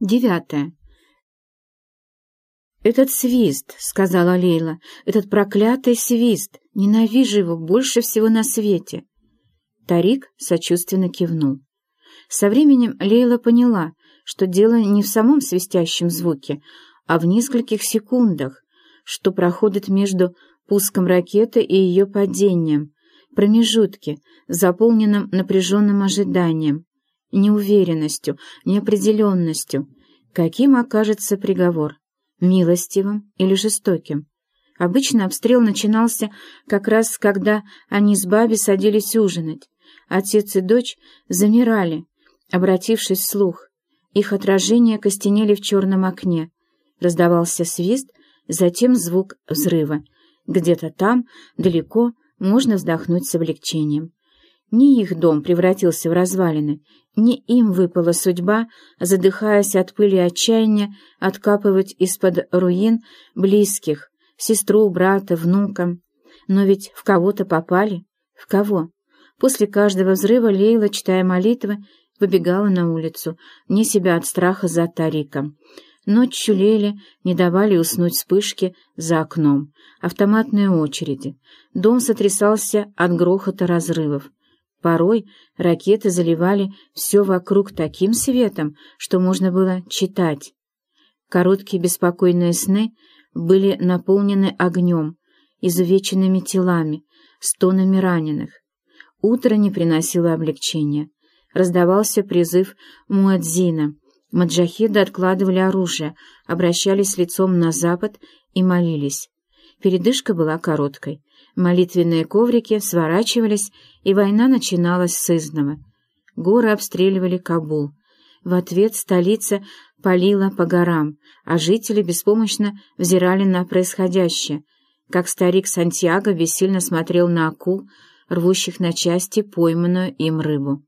Девятое. «Этот свист», — сказала Лейла, — «этот проклятый свист! Ненавижу его больше всего на свете!» Тарик сочувственно кивнул. Со временем Лейла поняла, что дело не в самом свистящем звуке, а в нескольких секундах, что проходит между пуском ракеты и ее падением, промежутке, заполненном напряженным ожиданием, неуверенностью, неопределенностью. Каким окажется приговор? Милостивым или жестоким? Обычно обстрел начинался как раз, когда они с Баби садились ужинать. Отец и дочь замирали, обратившись вслух. Их отражения костенели в черном окне. Раздавался свист, затем звук взрыва. Где-то там, далеко, можно вздохнуть с облегчением. Не их дом превратился в развалины, не им выпала судьба, задыхаясь от пыли отчаяния, откапывать из-под руин близких, сестру, брата, внука. Но ведь в кого-то попали. В кого? После каждого взрыва Лейла, читая молитвы, выбегала на улицу, вне себя от страха за Тарика. Ночью лели, не давали уснуть вспышки за окном, автоматные очереди. Дом сотрясался от грохота разрывов. Порой ракеты заливали все вокруг таким светом, что можно было читать. Короткие беспокойные сны были наполнены огнем, изувеченными телами, стонами раненых. Утро не приносило облегчения. Раздавался призыв Муадзина — Маджахеды откладывали оружие, обращались лицом на запад и молились. Передышка была короткой. Молитвенные коврики сворачивались, и война начиналась с изного. Горы обстреливали Кабул. В ответ столица палила по горам, а жители беспомощно взирали на происходящее, как старик Сантьяго бессильно смотрел на акул, рвущих на части пойманную им рыбу.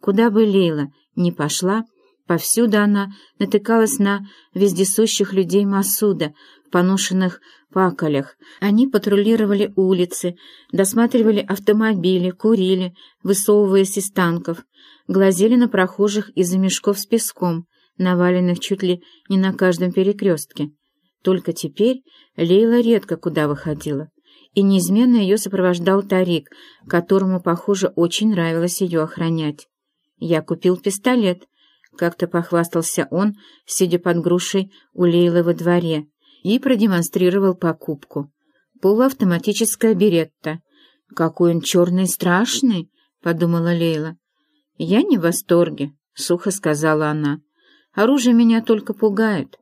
Куда бы Лейла ни пошла, Повсюду она натыкалась на вездесущих людей Масуда поношенных паколях. Они патрулировали улицы, досматривали автомобили, курили, высовываясь из танков, глазели на прохожих из-за мешков с песком, наваленных чуть ли не на каждом перекрестке. Только теперь Лейла редко куда выходила, и неизменно ее сопровождал Тарик, которому, похоже, очень нравилось ее охранять. «Я купил пистолет», как-то похвастался он, сидя под грушей у Лейлы во дворе, и продемонстрировал покупку. Полуавтоматическая беретта. «Какой он черный страшный!» — подумала Лейла. «Я не в восторге», — сухо сказала она. «Оружие меня только пугает».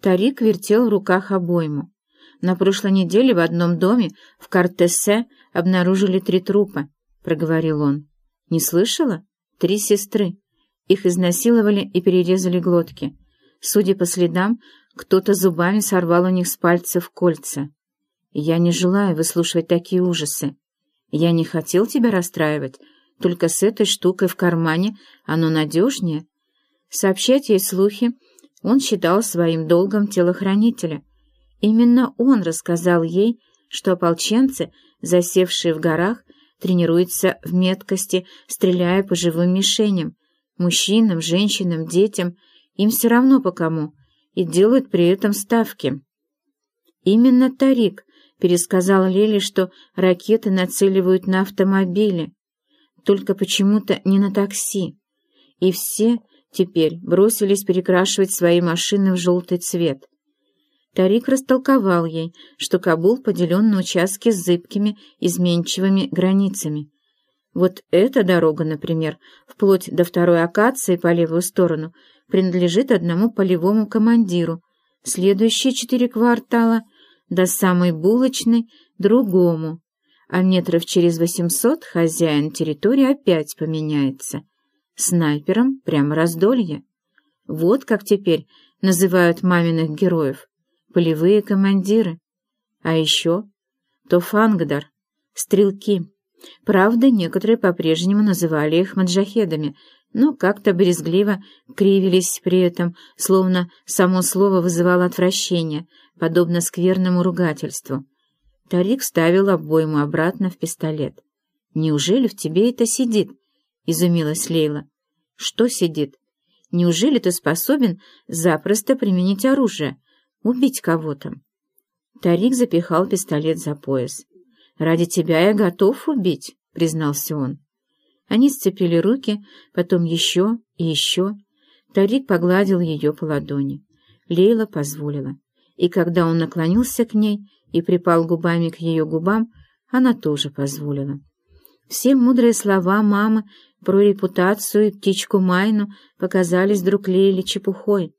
Тарик вертел в руках обойму. На прошлой неделе в одном доме в Картессе обнаружили три трупа, — проговорил он. «Не слышала? Три сестры. Их изнасиловали и перерезали глотки. Судя по следам, кто-то зубами сорвал у них с пальцев кольца. Я не желаю выслушивать такие ужасы. Я не хотел тебя расстраивать, только с этой штукой в кармане оно надежнее. Сообщать ей слухи он считал своим долгом телохранителя. Именно он рассказал ей, что ополченцы, засевшие в горах, тренируются в меткости, стреляя по живым мишеням, Мужчинам, женщинам, детям, им все равно по кому, и делают при этом ставки. Именно Тарик пересказал Леле, что ракеты нацеливают на автомобили, только почему-то не на такси. И все теперь бросились перекрашивать свои машины в желтый цвет. Тарик растолковал ей, что Кабул поделен на участки с зыбкими, изменчивыми границами, вот эта дорога, например, вплоть до второй акации по левую сторону, принадлежит одному полевому командиру, следующие четыре квартала до самой булочной — другому, а метров через восемьсот хозяин территории опять поменяется. Снайпером прямо раздолье. Вот как теперь называют маминых героев — полевые командиры. А еще Тофангдар — стрелки. Правда, некоторые по-прежнему называли их маджахедами, но как-то брезгливо кривились при этом, словно само слово вызывало отвращение, подобно скверному ругательству. Тарик ставил обойму обратно в пистолет. «Неужели в тебе это сидит?» — изумилась Лейла. «Что сидит?» Неужели ты способен запросто применить оружие, убить кого-то?» Тарик запихал пистолет за пояс. «Ради тебя я готов убить», — признался он. Они сцепили руки, потом еще и еще. Тарик погладил ее по ладони. Лейла позволила. И когда он наклонился к ней и припал губами к ее губам, она тоже позволила. Все мудрые слова мамы про репутацию и птичку Майну показались вдруг Лейле чепухой.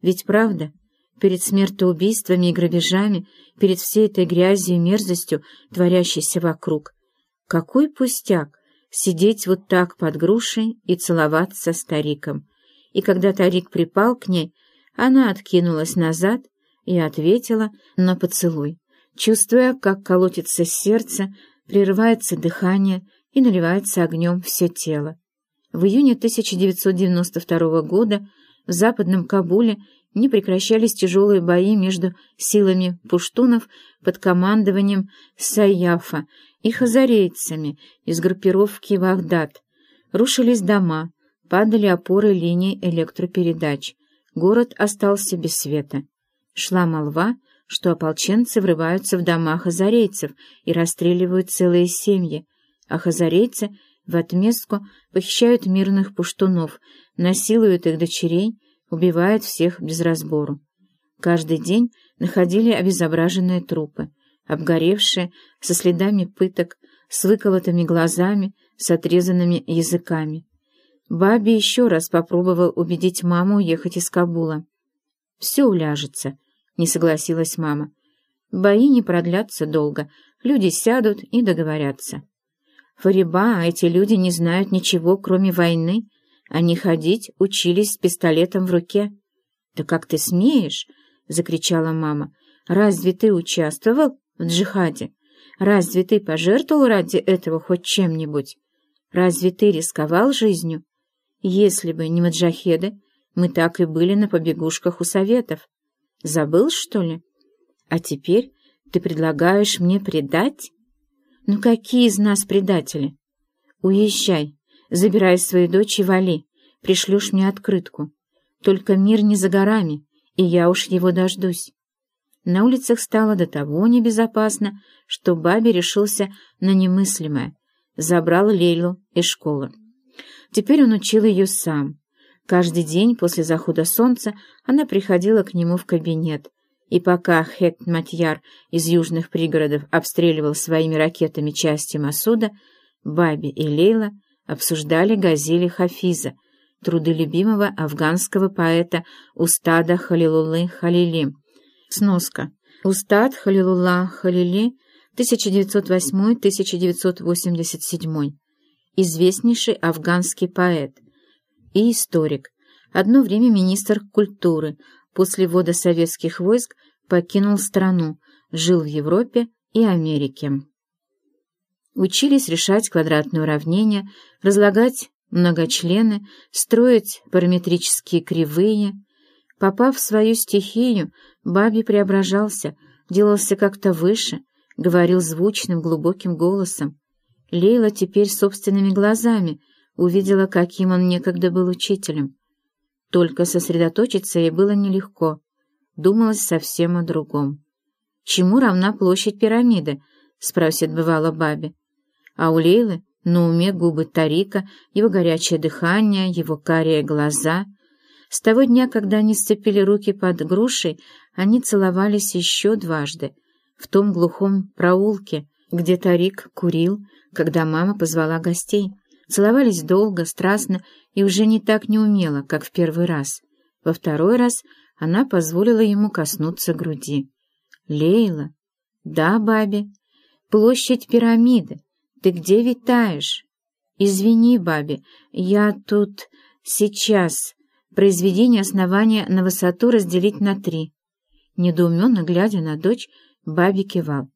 Ведь правда, перед смертоубийствами и грабежами, перед всей этой грязью и мерзостью, творящейся вокруг, какой пустяк сидеть вот так под грушей и целоваться стариком. И когда Тарик припал к ней, она откинулась назад и ответила на поцелуй, чувствуя, как колотится сердце, прерывается дыхание и наливается огнем все тело. В июне 1992 года в западном Кабуле не прекращались тяжелые бои между силами пуштунов под командованием Саяфа и хазарейцами из группировки Вагдад. Рушились дома, падали опоры линий электропередач. Город остался без света. Шла молва, что ополченцы врываются в дома хазарейцев и расстреливают целые семьи, а хазарейцы в отместку похищают мирных пуштунов, насилуют их дочерей, убивают всех без разбору. Каждый день находили обезображенные трупы, обгоревшие, со следами пыток, с выколотыми глазами, с отрезанными языками. Баби еще раз попробовал убедить маму уехать из Кабула. «Все уляжется», — не согласилась мама. «Бои не продлятся долго, люди сядут и договорятся». «Фариба, эти люди не знают ничего, кроме войны. Они ходить учились с пистолетом в руке». «Да как ты смеешь?» — закричала мама. «Разве ты участвовал в джихаде? Разве ты пожертвовал ради этого хоть чем-нибудь? Разве ты рисковал жизнью? Если бы не маджахеды, мы так и были на побегушках у советов. Забыл, что ли? А теперь ты предлагаешь мне предать? Ну какие из нас предатели? Уезжай, забирай свою дочь и вали, пришлешь мне открытку. Только мир не за горами, и я уж его дождусь. На улицах стало до того небезопасно, что Баби решился на немыслимое. Забрал Лейлу из школы. Теперь он учил ее сам. Каждый день после захода солнца она приходила к нему в кабинет, и пока Хет Матьяр из южных пригородов обстреливал своими ракетами части Масуда, Баби и Лейла обсуждали газели Хафиза, труды любимого афганского поэта Устада Халилуллы Халили. Сноска. Устад Халилулла Халили, 1908-1987. Известнейший афганский поэт и историк. Одно время министр культуры, после ввода советских войск покинул страну, жил в Европе и Америке. Учились решать квадратные уравнения, разлагать многочлены, строить параметрические кривые. Попав в свою стихию, Баби преображался, делался как-то выше, говорил звучным глубоким голосом. Лейла теперь собственными глазами увидела, каким он некогда был учителем. Только сосредоточиться ей было нелегко. Думалось совсем о другом. «Чему равна площадь пирамиды?» — спросит бывало Баби. А у Лейлы на уме губы Тарика, его горячее дыхание, его карие глаза. С того дня, когда они сцепили руки под грушей, они целовались еще дважды. В том глухом проулке, где Тарик курил, когда мама позвала гостей. Целовались долго, страстно и уже не так неумело, как в первый раз. Во второй раз она позволила ему коснуться груди. «Лейла?» «Да, Баби. Площадь пирамиды. Ты где витаешь?» «Извини, Баби, я тут... сейчас...» Произведение основания на высоту разделить на три. Недоуменно глядя на дочь, Баби кивал.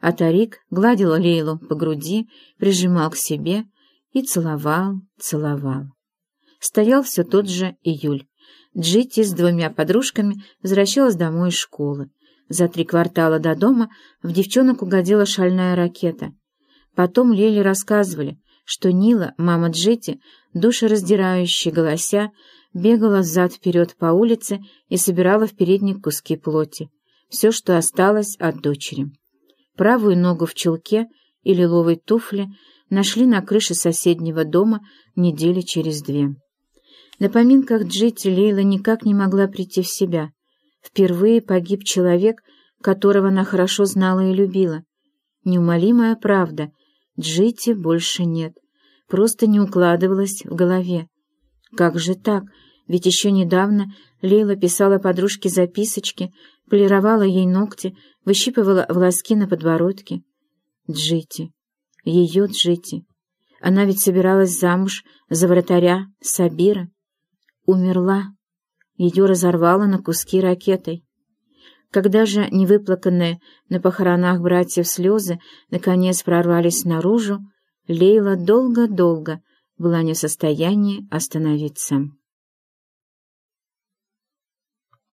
А Тарик гладил Лейлу по груди, прижимал к себе и целовал, целовал. Стоял все тот же июль. Джитти с двумя подружками возвращалась домой из школы. За три квартала до дома в девчонок угодила шальная ракета. Потом Лили рассказывали, что Нила, мама Джетти, душераздирающе голося, бегала взад-вперед по улице и собирала в передник куски плоти, все, что осталось от дочери. Правую ногу в чулке и лиловой туфле нашли на крыше соседнего дома недели через две. На поминках Джити Лейла никак не могла прийти в себя. Впервые погиб человек, которого она хорошо знала и любила. Неумолимая правда, Джити больше нет. Просто не укладывалась в голове. Как же так? Ведь еще недавно Лейла писала подружке записочки, полировала ей ногти, выщипывала волоски на подбородке. Джити. Ее Джити. Она ведь собиралась замуж за вратаря Сабира. Умерла. Ее разорвало на куски ракетой. Когда же невыплаканные на похоронах братьев слезы наконец прорвались наружу, Лейла долго-долго была не в состоянии остановиться.